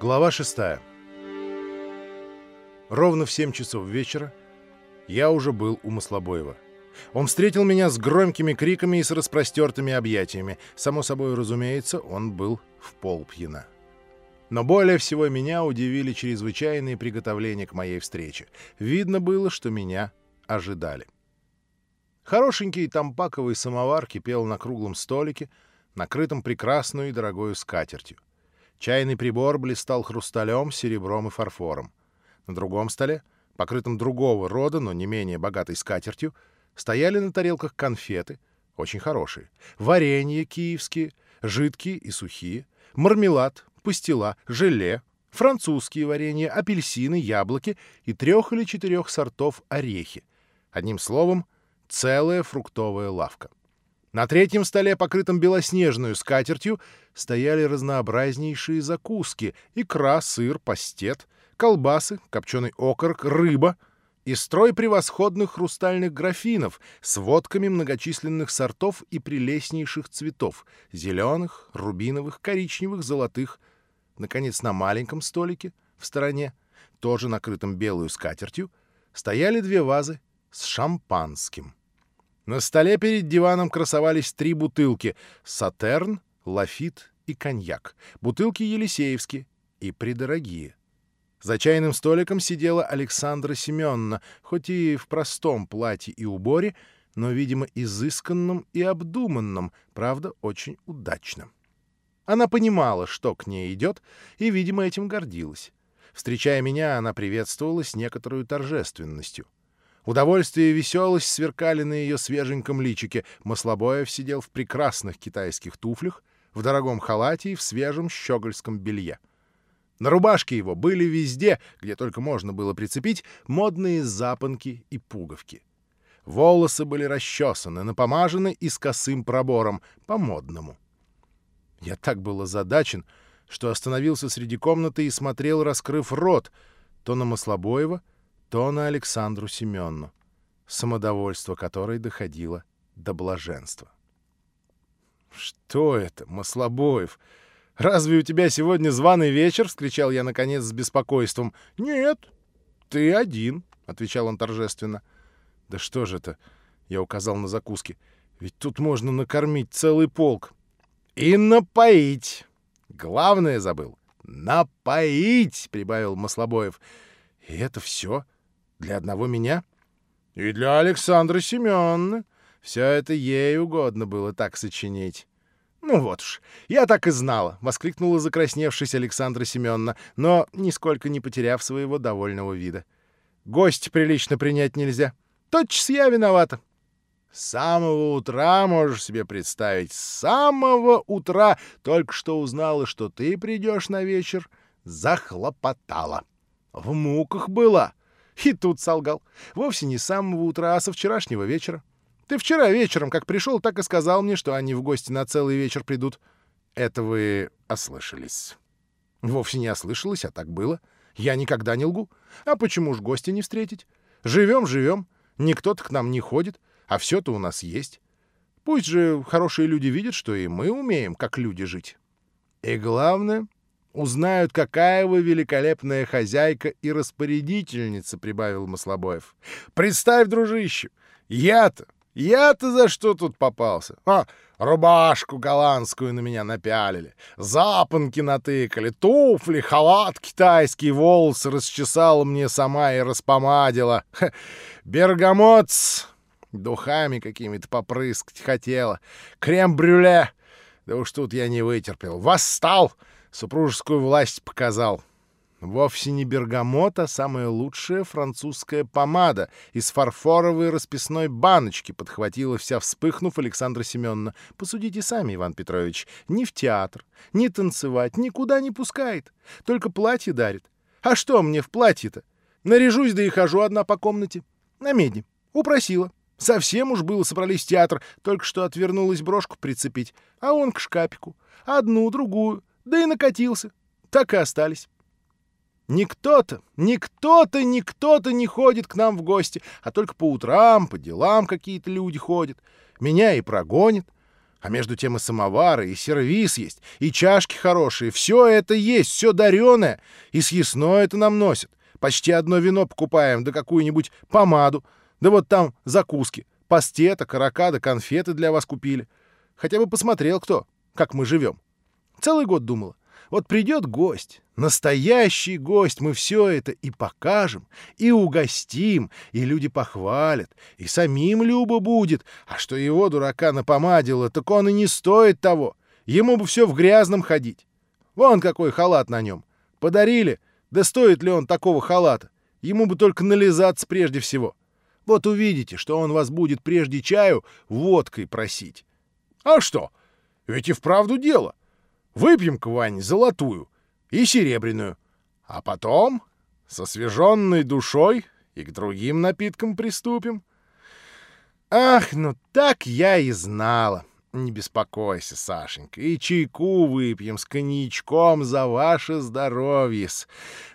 Глава 6. Ровно в 7 часов вечера я уже был у Маслобоева. Он встретил меня с громкими криками и с распростертыми объятиями. Само собой, разумеется, он был в полпьяна. Но более всего меня удивили чрезвычайные приготовления к моей встрече. Видно было, что меня ожидали. Хорошенький тампаковый самовар кипел на круглом столике, накрытом прекрасную и дорогою скатертью. Чайный прибор блистал хрусталем, серебром и фарфором. На другом столе, покрытом другого рода, но не менее богатой скатертью, стояли на тарелках конфеты, очень хорошие, варенье киевские, жидкие и сухие, мармелад, пастила, желе, французские варенья, апельсины, яблоки и трех или четырех сортов орехи. Одним словом, целая фруктовая лавка. На третьем столе, покрытом белоснежную скатертью, стояли разнообразнейшие закуски — икра, сыр, пастет, колбасы, копченый окорок, рыба и строй превосходных хрустальных графинов с водками многочисленных сортов и прелестнейших цветов — зеленых, рубиновых, коричневых, золотых. Наконец, на маленьком столике, в стороне, тоже накрытом белую скатертью, стояли две вазы с шампанским. На столе перед диваном красовались три бутылки — «Сатерн», «Лафит» и «Коньяк». Бутылки Елисеевские и придорогие. За чайным столиком сидела Александра Семеновна, хоть и в простом платье и уборе, но, видимо, изысканном и обдуманном, правда, очень удачном. Она понимала, что к ней идет, и, видимо, этим гордилась. Встречая меня, она приветствовала с некоторой торжественностью — Удовольствие и веселость сверкали на ее свеженьком личике. Маслобоев сидел в прекрасных китайских туфлях, в дорогом халате и в свежем щегольском белье. На рубашке его были везде, где только можно было прицепить, модные запонки и пуговки. Волосы были расчесаны, напомажены и с косым пробором, по-модному. Я так был озадачен, что остановился среди комнаты и смотрел, раскрыв рот, то на Маслобоева, то на Александру Семенну, самодовольство которой доходило до блаженства. «Что это, Маслобоев? Разве у тебя сегодня званый вечер?» — вскричал я, наконец, с беспокойством. «Нет, ты один», — отвечал он торжественно. «Да что же это?» — я указал на закуски. «Ведь тут можно накормить целый полк». «И напоить! Главное забыл. Напоить!» — прибавил Маслобоев. «И это все?» Для одного меня? И для Александры Семеновны. Все это ей угодно было так сочинить. «Ну вот уж, я так и знала!» — воскликнула закрасневшись Александра Семеновна, но нисколько не потеряв своего довольного вида. «Гость прилично принять нельзя. Тотчас я виновата». «С самого утра, можешь себе представить, с самого утра только что узнала, что ты придешь на вечер, захлопотала. В муках была. И тут солгал. Вовсе не с самого утра, а со вчерашнего вечера. Ты вчера вечером, как пришел, так и сказал мне, что они в гости на целый вечер придут. Это вы ослышались. Вовсе не ослышалась, а так было. Я никогда не лгу. А почему ж гости не встретить? Живем, живем. Никто-то к нам не ходит, а все-то у нас есть. Пусть же хорошие люди видят, что и мы умеем, как люди, жить. И главное, узнают, какая вы великолепная хозяйка и распорядительница, — прибавил Маслобоев. — Представь, дружище, я-то, я-то за что тут попался? А, рубашку голландскую на меня напялили, запонки натыкали, туфли, халат китайский, волосы расчесала мне сама и распомадила. Бергамотс духами какими-то попрыскать хотела, крем-брюле. Да уж тут я не вытерпел. Восстал! — супружескую власть показал. Вовсе не бергамот, а самая лучшая французская помада из фарфоровой расписной баночки подхватила вся вспыхнув Александра Семеновна. Посудите сами, Иван Петрович, ни в театр, ни танцевать, никуда не пускает. Только платье дарит. А что мне в платье-то? Наряжусь, да и хожу одна по комнате. На медне. Упросила. Совсем уж было собрались в театр, только что отвернулась брошку прицепить, а он к шкапику. Одну, другую. Да и накатился. Так и остались. Никто-то, никто-то, никто-то не ходит к нам в гости, а только по утрам, по делам какие-то люди ходят. Меня и прогонят. А между тем и самовары, и сервиз есть, и чашки хорошие. Все это есть, все дареное. И съестное это нам носит. Почти одно вино покупаем, да какую-нибудь помаду. Да вот там закуски. Пастета, карака, да конфеты для вас купили. Хотя бы посмотрел кто, как мы живем. Целый год думала. Вот придет гость, настоящий гость, мы все это и покажем, и угостим, и люди похвалят, и самим Люба будет. А что его, дурака, напомадило, так он и не стоит того. Ему бы все в грязном ходить. Вон какой халат на нем. Подарили, да стоит ли он такого халата? Ему бы только нализаться прежде всего. Вот увидите, что он вас будет прежде чаю водкой просить. А что? Ведь и вправду дело. Выпьем-ка, Вань, золотую и серебряную. А потом с освеженной душой и к другим напиткам приступим. Ах, ну так я и знала. Не беспокойся, Сашенька, и чайку выпьем с коньячком за ваше здоровье.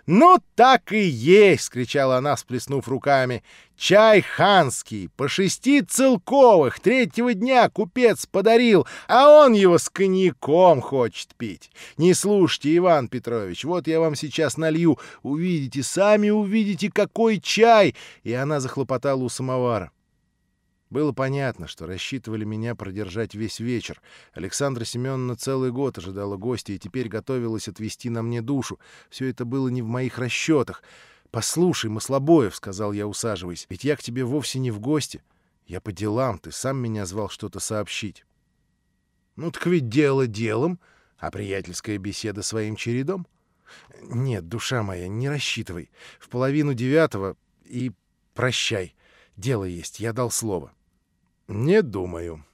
Ну, так и есть, — скричала она, сплеснув руками. Чай ханский, по шести целковых, третьего дня купец подарил, а он его с коньяком хочет пить. Не слушайте, Иван Петрович, вот я вам сейчас налью, увидите, сами увидите, какой чай. И она захлопотала у самовара. Было понятно, что рассчитывали меня продержать весь вечер. Александра Семеновна целый год ожидала гостя и теперь готовилась отвести на мне душу. Все это было не в моих расчетах. «Послушай, Маслобоев», — сказал я, усаживаясь, — «ведь я к тебе вовсе не в гости. Я по делам, ты сам меня звал что-то сообщить». «Ну так ведь дело делом, а приятельская беседа своим чередом». «Нет, душа моя, не рассчитывай. В половину девятого и прощай. Дело есть, я дал слово». «Не думаю.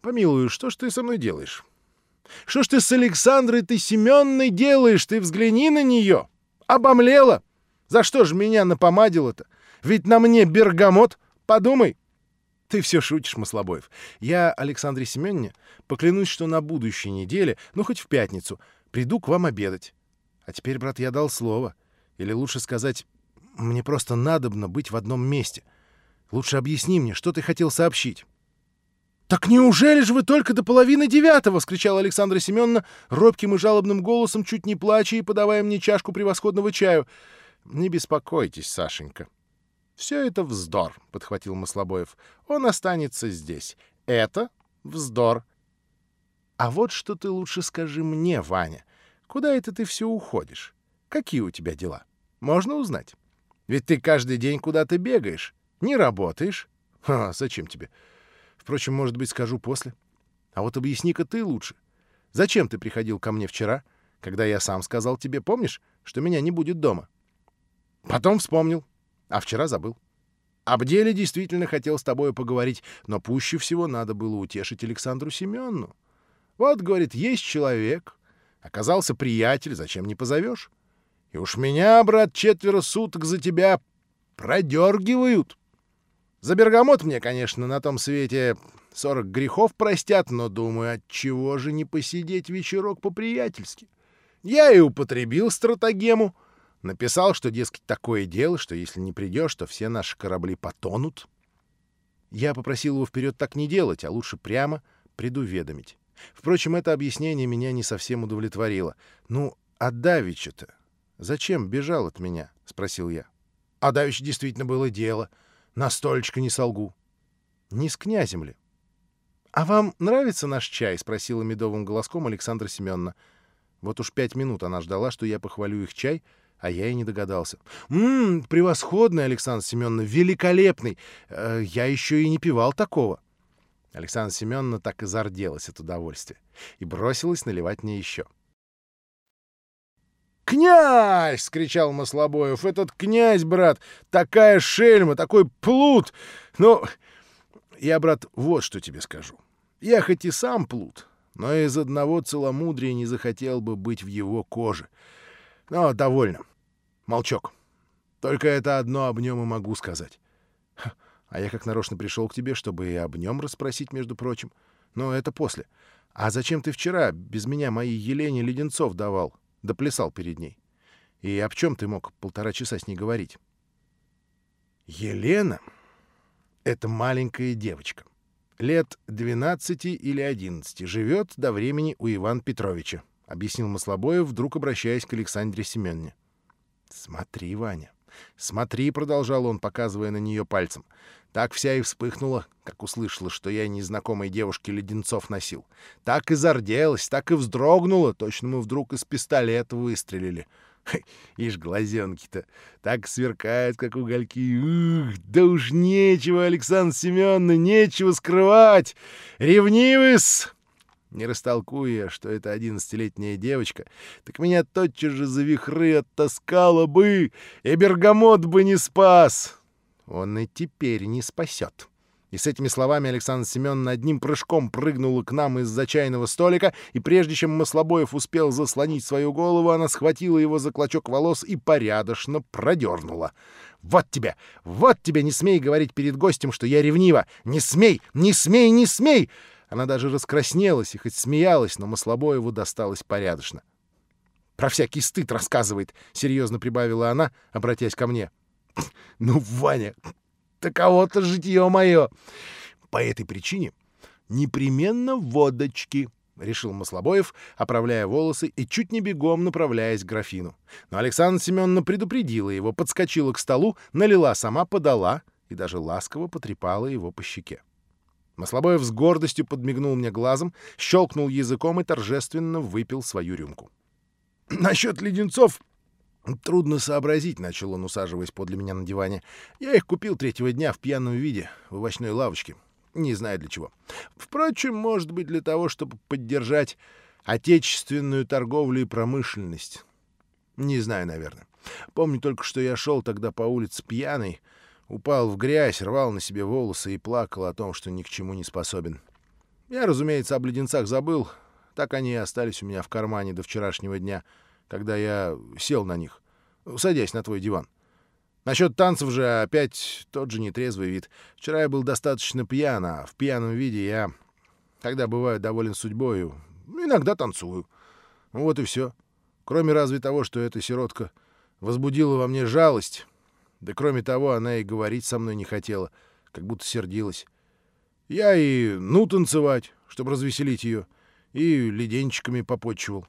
Помилую, что ж ты со мной делаешь? Что ж ты с Александрой ты Семенной делаешь? Ты взгляни на нее. Обомлела. За что же меня напомадила-то? Ведь на мне бергамот. Подумай». «Ты все шутишь, Маслобоев. Я, Александре Семеновне, поклянусь, что на будущей неделе, ну хоть в пятницу, приду к вам обедать. А теперь, брат, я дал слово. Или лучше сказать, мне просто надобно быть в одном месте. Лучше объясни мне, что ты хотел сообщить. «Так неужели же вы только до половины девятого?» — вскричала Александра Семеновна робким и жалобным голосом, чуть не плача и подавая мне чашку превосходного чаю. «Не беспокойтесь, Сашенька». «Все это вздор», — подхватил Маслобоев. «Он останется здесь. Это вздор». «А вот что ты лучше скажи мне, Ваня. Куда это ты все уходишь? Какие у тебя дела? Можно узнать? Ведь ты каждый день куда-то бегаешь». Не работаешь? А, зачем тебе? Впрочем, может быть, скажу после. А вот объясни-ка ты лучше. Зачем ты приходил ко мне вчера, когда я сам сказал тебе, помнишь, что меня не будет дома? Потом вспомнил, а вчера забыл. Об деле действительно хотел с тобой поговорить, но пуще всего надо было утешить Александру Семенну. Вот, говорит, есть человек, оказался приятель, зачем не позовешь? И уж меня, брат, четверо суток за тебя продергивают. За бергамот мне, конечно, на том свете сорок грехов простят, но думаю, от чего же не посидеть вечерок по-приятельски? Я и употребил стратагему, написал, что, дескать, такое дело, что если не придешь, то все наши корабли потонут. Я попросил его вперед так не делать, а лучше прямо предуведомить. Впрочем, это объяснение меня не совсем удовлетворило. «Ну, а Давича-то зачем бежал от меня?» — спросил я. «А Давич действительно было дело». На столечко не солгу. Не с князем ли? — А вам нравится наш чай? — спросила медовым голоском Александра Семеновна. Вот уж пять минут она ждала, что я похвалю их чай, а я и не догадался. «Ммм, превосходный, Александр Семеновна, великолепный! Э, я еще и не пивал такого!» Александра Семеновна так и зарделась от удовольствия и бросилась наливать мне еще. «Князь!» — скричал Маслобоев. «Этот князь, брат, такая шельма, такой плут! Ну, я, брат, вот что тебе скажу. Я хоть и сам плут, но из одного целомудрия не захотел бы быть в его коже. Но довольно. Молчок. Только это одно об нем и могу сказать. А я как нарочно пришел к тебе, чтобы и об нем расспросить, между прочим. Но это после. А зачем ты вчера без меня моей Елене леденцов давал?» Да плясал перед ней. И об чем ты мог полтора часа с ней говорить? Елена — это маленькая девочка. лет 12 или 11, живет до времени у Ивана Петровича, — объяснил Маслобоев, вдруг обращаясь к Александре Семеновне. — Смотри, Ваня, смотри, — продолжал он, показывая на нее пальцем. Так вся и вспыхнула, как услышала, что я незнакомой девушке леденцов носил. Так и зарделась, так и вздрогнула, точно мы вдруг из пистолета выстрелили. — Ишь, глазенки-то так сверкают, как угольки. Ух, да уж нечего, Александр Семеновна, нечего скрывать. Ревнивый-с! Не растолкуя, что это одиннадцатилетняя девочка, так меня тотчас же за вихры оттаскала бы, и бергамот бы не спас. Он и теперь не спасет. И с этими словами Александр Семеновна одним прыжком прыгнула к нам из-за чайного столика, и прежде чем Маслобоев успел заслонить свою голову, она схватила его за клочок волос и порядочно продернула. «Вот тебе! Вот тебе! Не смей говорить перед гостем, что я ревнива! Не смей! Не смей! Не смей!» Она даже раскраснелась и хоть смеялась, но Маслобоеву досталось порядочно. «Про всякий стыд рассказывает», — серьезно прибавила она, обратясь ко мне. «Ну, Ваня, таково-то житье мое. По этой причине непременно водочки, — решил Маслобоев, оправляя волосы и чуть не бегом направляясь к графину. Но Александра Семеновна предупредила его, подскочила к столу, налила сама, подала и даже ласково потрепала его по щеке. Маслобоев с гордостью подмигнул мне глазом, щелкнул языком и торжественно выпил свою рюмку. — Насчет леденцов «Трудно сообразить», — начал он, усаживаясь подле меня на диване. «Я их купил третьего дня в пьяном виде в овощной лавочке. Не знаю для чего. Впрочем, может быть, для того, чтобы поддержать отечественную торговлю и промышленность. Не знаю, наверное. Помню только, что я шел тогда по улице пьяный, упал в грязь, рвал на себе волосы и плакал о том, что ни к чему не способен. Я, разумеется, об леденцах забыл. Так они и остались у меня в кармане до вчерашнего дня — когда я сел на них, садясь на твой диван. Насчет танцев же опять тот же нетрезвый вид. Вчера я был достаточно пьян, а в пьяном виде я тогда бываю доволен судьбою. Иногда танцую. Вот и все. Кроме разве того, что эта сиротка возбудила во мне жалость. Да кроме того, она и говорить со мной не хотела, как будто сердилась. Я и ну танцевать, чтобы развеселить ее, и леденчиками попотчевал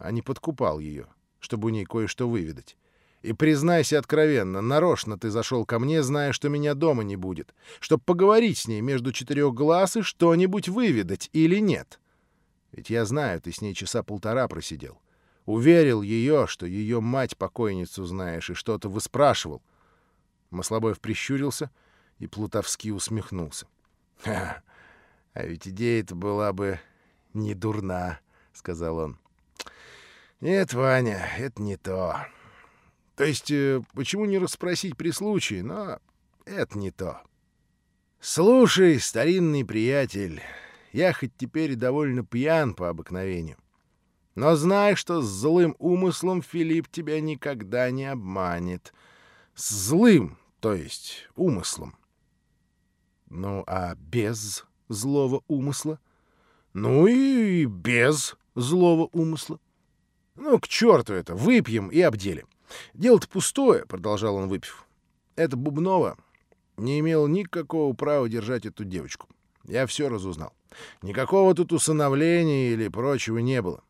а не подкупал ее, чтобы у ней кое-что выведать. И признайся откровенно, нарочно ты зашел ко мне, зная, что меня дома не будет, чтобы поговорить с ней между четырех глаз и что-нибудь выведать или нет. Ведь я знаю, ты с ней часа полтора просидел. Уверил ее, что ее мать-покойницу знаешь, и что-то выспрашивал. Маслобоев прищурился и плутовски усмехнулся. — А ведь идея-то была бы не дурна, — сказал он. Нет, Ваня, это не то. То есть, э, почему не расспросить при случае, но это не то. Слушай, старинный приятель, я хоть теперь довольно пьян по обыкновению, но знай, что с злым умыслом Филипп тебя никогда не обманет. С злым, то есть умыслом. Ну, а без злого умысла? Ну и без злого умысла. «Ну, к черту это! Выпьем и обделим!» «Дело-то пустое», — продолжал он, выпив. «Это Бубнова не имел никакого права держать эту девочку. Я все разузнал. Никакого тут усыновления или прочего не было.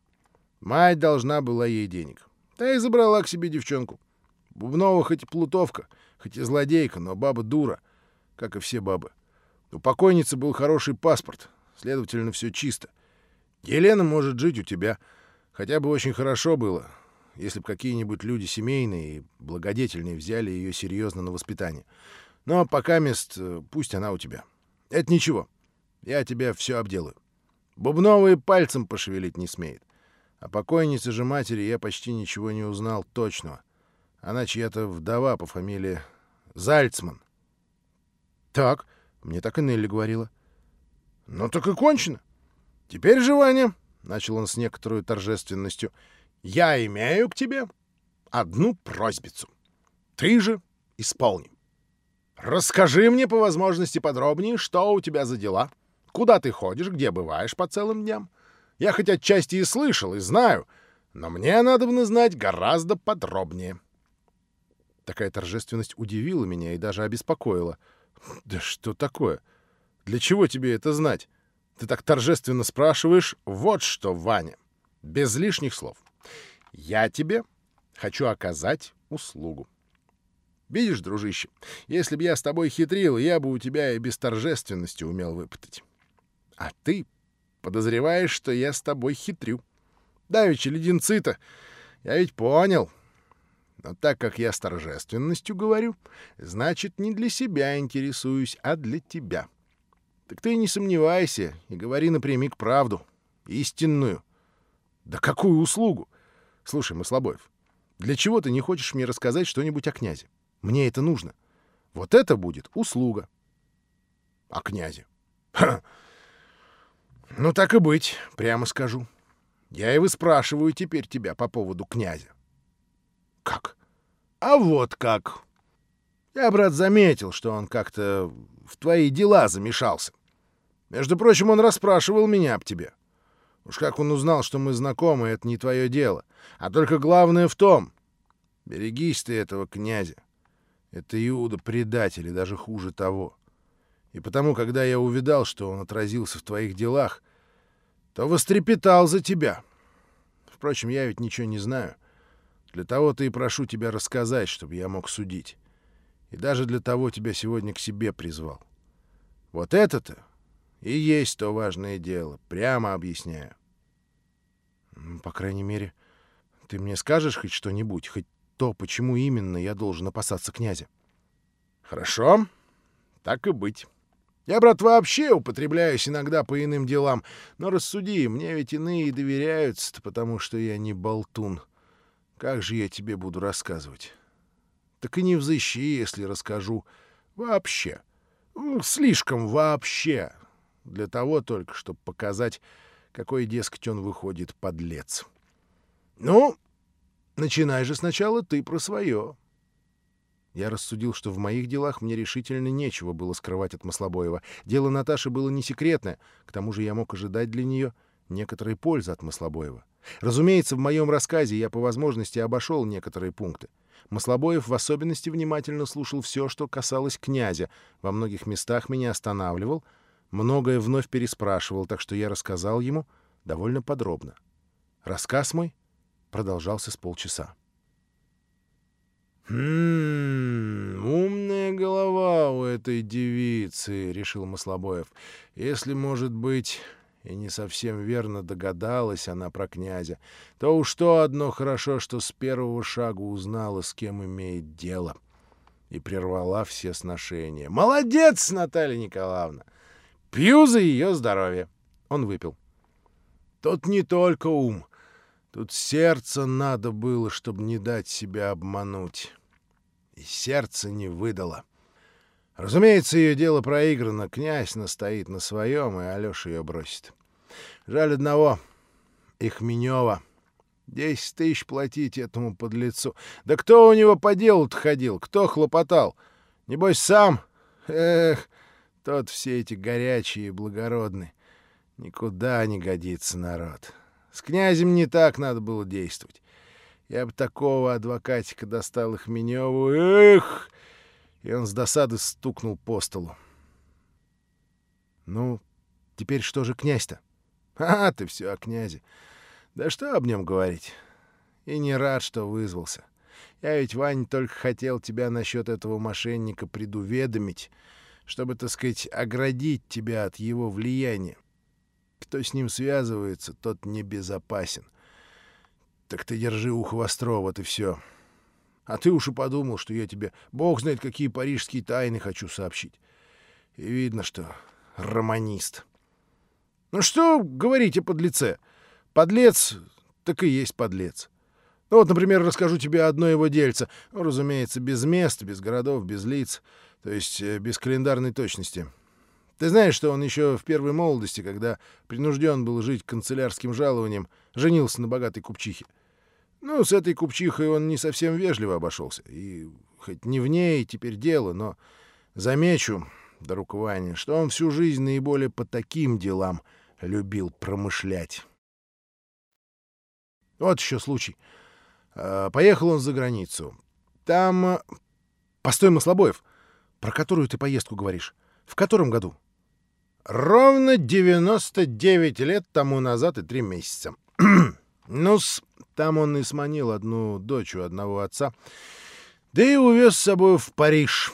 Мать должна была ей денег. Та и забрала к себе девчонку. Бубнова хоть и плутовка, хоть и злодейка, но баба дура, как и все бабы. У покойницы был хороший паспорт, следовательно, все чисто. Елена может жить у тебя — Хотя бы очень хорошо было, если бы какие-нибудь люди семейные и благодетельные взяли ее серьезно на воспитание. Но пока мест, э, пусть она у тебя. Это ничего. Я тебя все обделаю. Бубновые пальцем пошевелить не смеет. А покойнице же матери я почти ничего не узнал точного. Она чья-то вдова по фамилии Зальцман. Так, мне так и Нелли говорила. Ну так и кончено. Теперь же, Ваня, — начал он с некоторой торжественностью, — «я имею к тебе одну просьбицу. Ты же исполни. Расскажи мне по возможности подробнее, что у тебя за дела, куда ты ходишь, где бываешь по целым дням. Я хоть отчасти и слышал, и знаю, но мне надо бы знать гораздо подробнее». Такая торжественность удивила меня и даже обеспокоила. «Да что такое? Для чего тебе это знать? Ты так торжественно спрашиваешь «Вот что, Ваня!» Без лишних слов. Я тебе хочу оказать услугу. Видишь, дружище, если бы я с тобой хитрил, я бы у тебя и без торжественности умел выпытать. А ты подозреваешь, что я с тобой хитрю. Давичи леденцы-то, я ведь понял. Но так как я с торжественностью говорю, значит, не для себя интересуюсь, а для тебя. Так ты не сомневайся и говори напрямик правду, истинную. Да какую услугу? Слушай, Маслобоев, для чего ты не хочешь мне рассказать что-нибудь о князе? Мне это нужно. Вот это будет услуга. О князе. Ха. Ну, так и быть, прямо скажу. Я и выспрашиваю теперь тебя по поводу князя. Как? А вот как. Я, брат, заметил, что он как-то в твои дела замешался. Между прочим, он расспрашивал меня об тебе. Уж как он узнал, что мы знакомы, это не твое дело. А только главное в том, берегись ты этого князя. Это Иуда предатель, и даже хуже того. И потому, когда я увидал, что он отразился в твоих делах, то вострепетал за тебя. Впрочем, я ведь ничего не знаю. Для того-то и прошу тебя рассказать, чтобы я мог судить. И даже для того тебя сегодня к себе призвал. Вот это-то и есть то важное дело, прямо объясняю. По крайней мере, ты мне скажешь хоть что-нибудь, хоть то, почему именно я должен опасаться князя. Хорошо, так и быть. Я, брат, вообще употребляюсь иногда по иным делам, но рассуди, мне ведь иные доверяются потому что я не болтун. Как же я тебе буду рассказывать? Так и не взыщи, если расскажу вообще. Слишком вообще. Для того только, чтобы показать, какой, дескать, он выходит подлец. Ну, начинай же сначала ты про свое. Я рассудил, что в моих делах мне решительно нечего было скрывать от Маслобоева. Дело Наташи было не секретное, к тому же я мог ожидать для нее некоторой пользы от Маслобоева. Разумеется, в моем рассказе я по возможности обошел некоторые пункты. Маслобоев в особенности внимательно слушал все, что касалось князя, во многих местах меня останавливал, многое вновь переспрашивал, так что я рассказал ему довольно подробно. Рассказ мой продолжался с полчаса. «Хм, умная голова у этой девицы», — решил Маслобоев. «Если, может быть, и не совсем верно догадалась она про князя, то уж то одно хорошо, что с первого шага узнала, с кем имеет дело, и прервала все сношения. Молодец, Наталья Николаевна! Пью за ее здоровье!» Он выпил. «Тут не только ум». Тут сердце надо было, чтобы не дать себя обмануть и сердце не выдало. Разумеется, ее дело проиграно, князь настоит на своем, и Алеша ее бросит. Жаль одного — их Минева. Десять тысяч платить этому подлецу. Да кто у него по делу-то ходил? Кто хлопотал? Небось, сам? Эх, тот все эти горячие и благородные. Никуда не годится народ. С князем не так надо было действовать. Я бы такого адвокатика достал их Миневу. Эх! И он с досады стукнул по столу. Ну, теперь что же князь-то? А, ты все о князе. Да что об нем говорить? И не рад, что вызвался. Я ведь, Вань, только хотел тебя насчет этого мошенника предуведомить, чтобы, так сказать, оградить тебя от его влияния. Кто с ним связывается, тот небезопасен. — так ты держи ухо востро, вот и все. А ты уж и подумал, что я тебе бог знает какие парижские тайны хочу сообщить. И видно, что романист. Ну что говорить о подлеце? Подлец так и есть подлец. Ну вот, например, расскажу тебе одно его дельце. Ну, разумеется, без мест, без городов, без лиц, то есть э, без календарной точности. Ты знаешь, что он еще в первой молодости, когда принужден был жить канцелярским жалованием, женился на богатой купчихе. Ну, с этой купчихой он не совсем вежливо обошелся. И хоть не в ней теперь дело, но замечу, друг Ваня, что он всю жизнь наиболее по таким делам любил промышлять. Вот еще случай. А, поехал он за границу. Там... Э, постой, Маслобоев, про которую ты поездку говоришь? В котором году? Ровно 99 лет тому назад и три месяца. ну там он и сманил одну дочь у одного отца, да и увез с собой в Париж.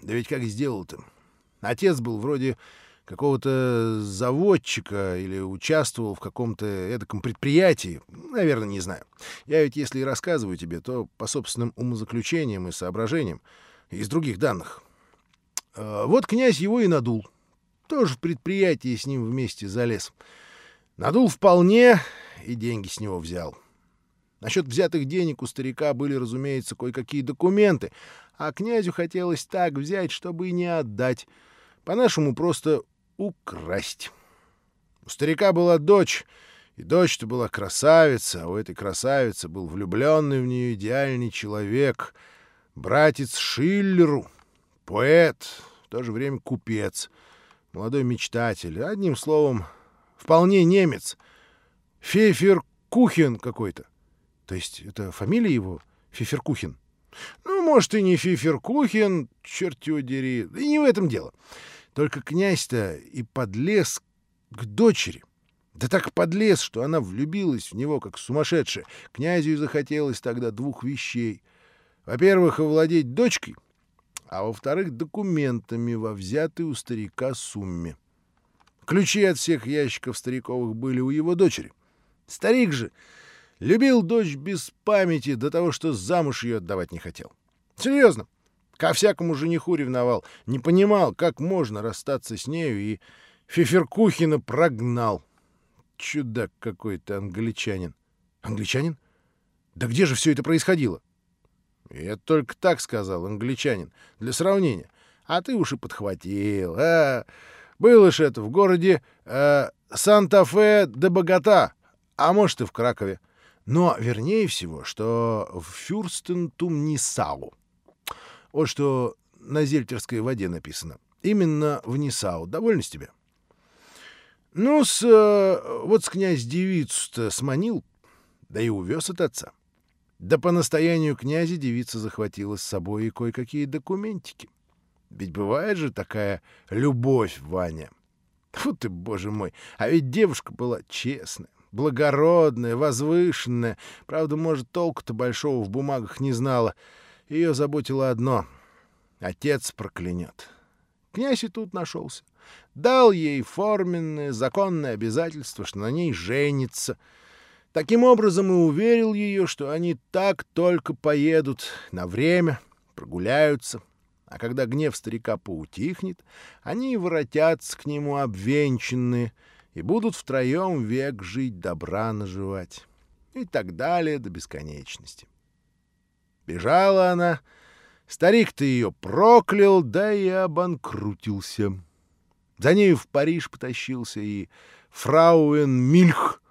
Да ведь как сделал-то? Отец был вроде какого-то заводчика или участвовал в каком-то эдаком предприятии. Наверное, не знаю. Я ведь если и рассказываю тебе, то по собственным умозаключениям и соображениям из других данных. А, вот князь его и надул. Тоже в предприятии с ним вместе залез. Надул вполне и деньги с него взял. Насчет взятых денег у старика были, разумеется, кое-какие документы, а князю хотелось так взять, чтобы и не отдать. По-нашему просто украсть. У старика была дочь, и дочь-то была красавица, а у этой красавицы был влюбленный в нее идеальный человек, братец Шиллеру, поэт, в то же время купец — молодой мечтатель, одним словом, вполне немец. Феферкухин какой-то. То есть это фамилия его? Феферкухин? Ну, может, и не Фиферкухин, черт его дери, и не в этом дело. Только князь-то и подлез к дочери. Да так подлез, что она влюбилась в него, как сумасшедшая. Князю захотелось тогда двух вещей. Во-первых, овладеть дочкой, а во-вторых, документами во взятой у старика сумме. Ключи от всех ящиков стариковых были у его дочери. Старик же любил дочь без памяти до того, что замуж ее отдавать не хотел. Серьезно. Ко всякому жениху ревновал. Не понимал, как можно расстаться с нею, и Феферкухина прогнал. Чудак какой-то англичанин. Англичанин? Да где же все это происходило? Я только так сказал, англичанин, для сравнения. А ты уж и подхватил. А, было ж это в городе э, Санта-Фе де Богата, а может и в Кракове. Но вернее всего, что в Фюрстентум-Нисау. Вот что на зельтерской воде написано. Именно в Нисау. Довольно с тебя? Ну, с, э, вот с князь девицу-то сманил, да и увез от отца. Да по настоянию князя девица захватила с собой и кое-какие документики. Ведь бывает же такая любовь, Ваня. Фу ты, боже мой, а ведь девушка была честная, благородная, возвышенная. Правда, может, толку-то большого в бумагах не знала. Ее заботило одно — отец проклянет. Князь и тут нашелся. Дал ей форменное законное обязательство, что на ней женится — Таким образом и уверил ее, что они так только поедут на время, прогуляются, а когда гнев старика поутихнет, они воротятся к нему обвенчанные и будут втроем век жить, добра наживать. И так далее до бесконечности. Бежала она, старик-то ее проклял, да и обанкрутился. За нею в Париж потащился и фрауэн Мильх,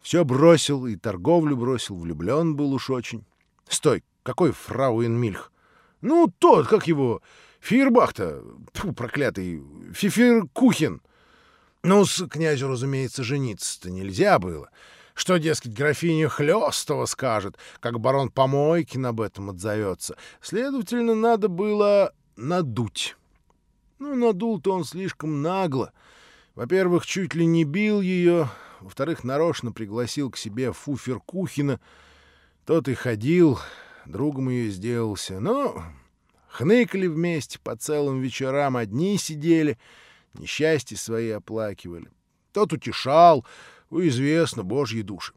все бросил и торговлю бросил, влюблен был уж очень. Стой, какой фрауин Мильх? Ну, тот, как его, Фейербах-то, проклятый, Фиферкухин. Ну, с князю, разумеется, жениться-то нельзя было. Что, дескать, графиня Хлёстова скажет, как барон Помойкин об этом отзовется. Следовательно, надо было надуть. Ну, надул-то он слишком нагло. Во-первых, чуть ли не бил ее, во-вторых, нарочно пригласил к себе Фуфер Кухина. Тот и ходил, другом ее сделался. Но хныкали вместе по целым вечерам, одни сидели, несчастье свои оплакивали. Тот утешал, известно, божьи души.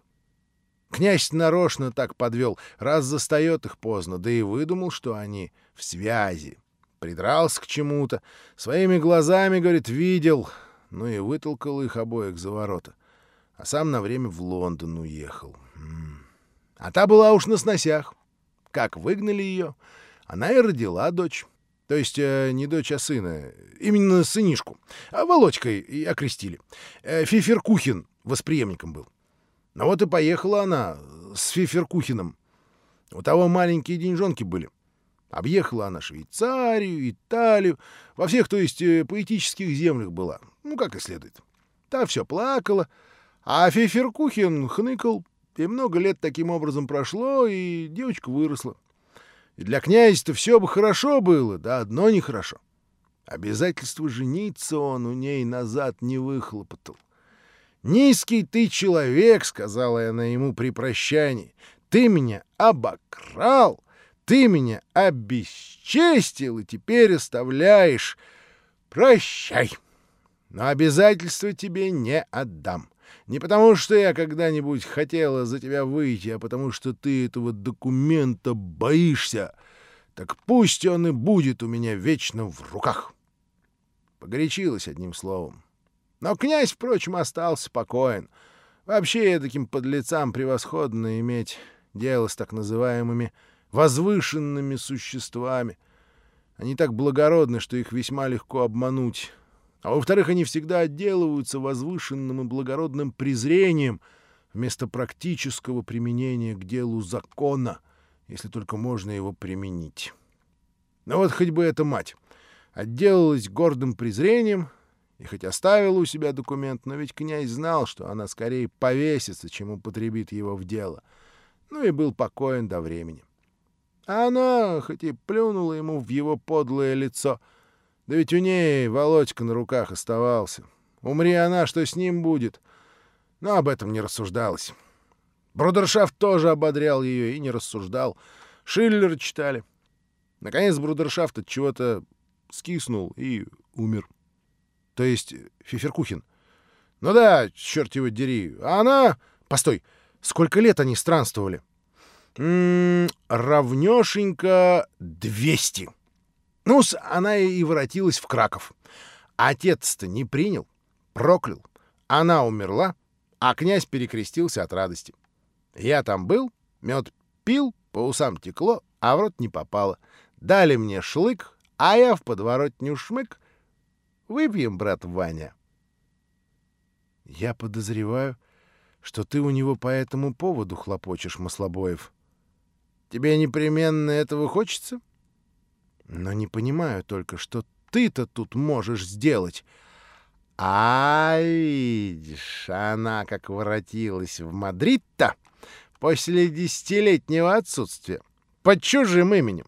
Князь нарочно так подвел, раз застает их поздно, да и выдумал, что они в связи. Придрался к чему-то, своими глазами, говорит, видел, ну и вытолкал их обоих за ворота а сам на время в Лондон уехал. А та была уж на сносях. Как выгнали ее, она и родила дочь. То есть э, не дочь, а сына. Именно сынишку. А Володькой и окрестили. Э, Фиферкухин восприемником был. Ну вот и поехала она с Фиферкухиным. У того маленькие деньжонки были. Объехала она Швейцарию, Италию, во всех, то есть, э, поэтических землях была. Ну, как и следует. Та все плакала, а Феферкухин хныкал, и много лет таким образом прошло, и девочка выросла. И для князя-то все бы хорошо было, да одно нехорошо. Обязательство жениться он у ней назад не выхлопотал. «Низкий ты человек», — сказала она ему при прощании. «Ты меня обокрал, ты меня обесчестил и теперь оставляешь. Прощай. Но обязательства тебе не отдам. Не потому, что я когда-нибудь хотела за тебя выйти, а потому, что ты этого документа боишься. Так пусть он и будет у меня вечно в руках». Погорячилась одним словом. Но князь, впрочем, остался спокоен. Вообще, таким подлецам превосходно иметь дело с так называемыми возвышенными существами. Они так благородны, что их весьма легко обмануть. А во-вторых, они всегда отделываются возвышенным и благородным презрением вместо практического применения к делу закона, если только можно его применить. Но вот хоть бы эта мать отделалась гордым презрением и хоть оставила у себя документ, но ведь князь знал, что она скорее повесится, чем употребит его в дело. Ну и был покоен до времени. А она, хоть и плюнула ему в его подлое лицо, да ведь у ней Володька на руках оставался. Умри она, что с ним будет? Но об этом не рассуждалось. Брудершафт тоже ободрял ее и не рассуждал. Шиллер читали. Наконец Брудершафт от чего-то скиснул и умер. То есть Фиферкухин. Ну да, черт его дери. А она... Постой, сколько лет они странствовали? М -м, равнёшенько 200. Ну она и воротилась в Краков. Отец-то не принял, проклял. Она умерла, а князь перекрестился от радости. Я там был, мед пил, по усам текло, а в рот не попало. Дали мне шлык, а я в подворотню шмык — Выпьем, брат Ваня. Я подозреваю, что ты у него по этому поводу хлопочешь, Маслобоев. Тебе непременно этого хочется? Но не понимаю только, что ты-то тут можешь сделать. А, видишь, она как воротилась в Мадрид-то после десятилетнего отсутствия под чужим именем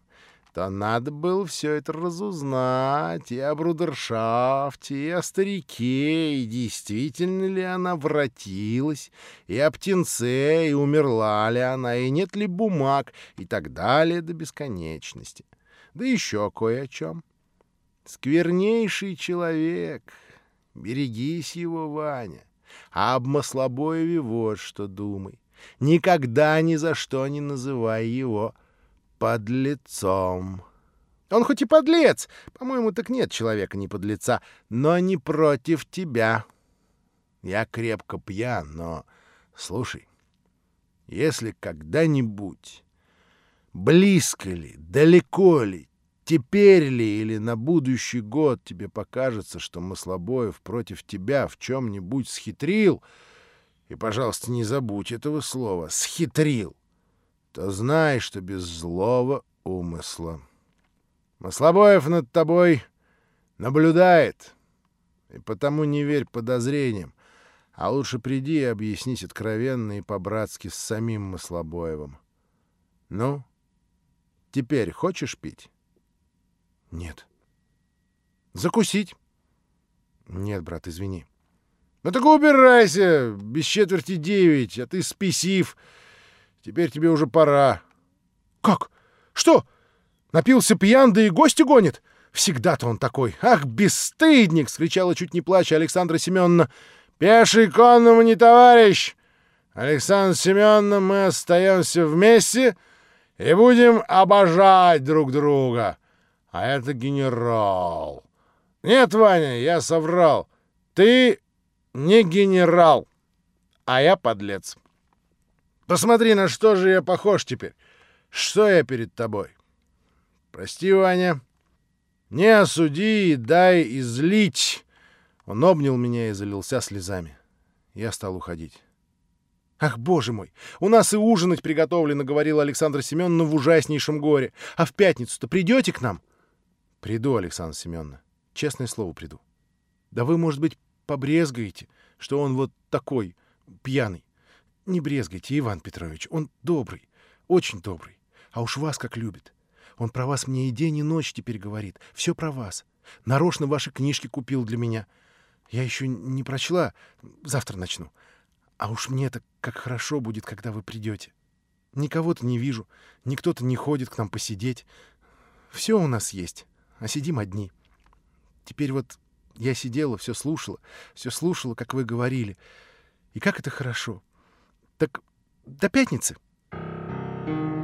то надо было все это разузнать и о брудершафте, и о старике, и действительно ли она воротилась, и о птенце, и умерла ли она, и нет ли бумаг, и так далее до бесконечности. Да еще кое о чем. Сквернейший человек. Берегись его, Ваня. А об Маслобоеве вот что думай. Никогда ни за что не называй его подлецом. Он хоть и подлец, по-моему, так нет человека не подлеца, но не против тебя. Я крепко пьян, но... Слушай, если когда-нибудь, близко ли, далеко ли, теперь ли или на будущий год тебе покажется, что Маслобоев против тебя в чем-нибудь схитрил, и, пожалуйста, не забудь этого слова, схитрил, то знай, что без злого умысла. Маслобоев над тобой наблюдает, и потому не верь подозрениям, а лучше приди и объяснись откровенно и по-братски с самим Маслобоевым. Ну, теперь хочешь пить? Нет. Закусить? Нет, брат, извини. Ну так убирайся, без четверти девять, а ты спесив, — Теперь тебе уже пора. — Как? Что? Напился пьян, да и гости гонит? Всегда-то он такой. Ах, бесстыдник! — скричала чуть не плача Александра Семеновна. — Пеший конному не товарищ! Александр Семеновна, мы остаемся вместе и будем обожать друг друга. А это генерал. Нет, Ваня, я соврал. Ты не генерал, а я подлец. Посмотри, на что же я похож теперь. Что я перед тобой? Прости, Ваня. Не осуди и дай излить. Он обнял меня и залился слезами. Я стал уходить. «Ах, боже мой! У нас и ужинать приготовлено», — говорила Александра Семеновна в ужаснейшем горе. «А в пятницу-то придете к нам?» «Приду, Александра Семеновна. Честное слово, приду. Да вы, может быть, побрезгаете, что он вот такой, пьяный. Не брезгайте, Иван Петрович, он добрый, очень добрый. А уж вас как любит. Он про вас мне и день, и ночь теперь говорит. Все про вас. Нарочно ваши книжки купил для меня. Я еще не прочла. Завтра начну. А уж мне-то как хорошо будет, когда вы придете. Никого-то не вижу, никто-то не ходит к нам посидеть. Все у нас есть, а сидим одни. Теперь вот я сидела, все слушала, все слушала, как вы говорили. И как это хорошо. Так до пятницы. Thank you.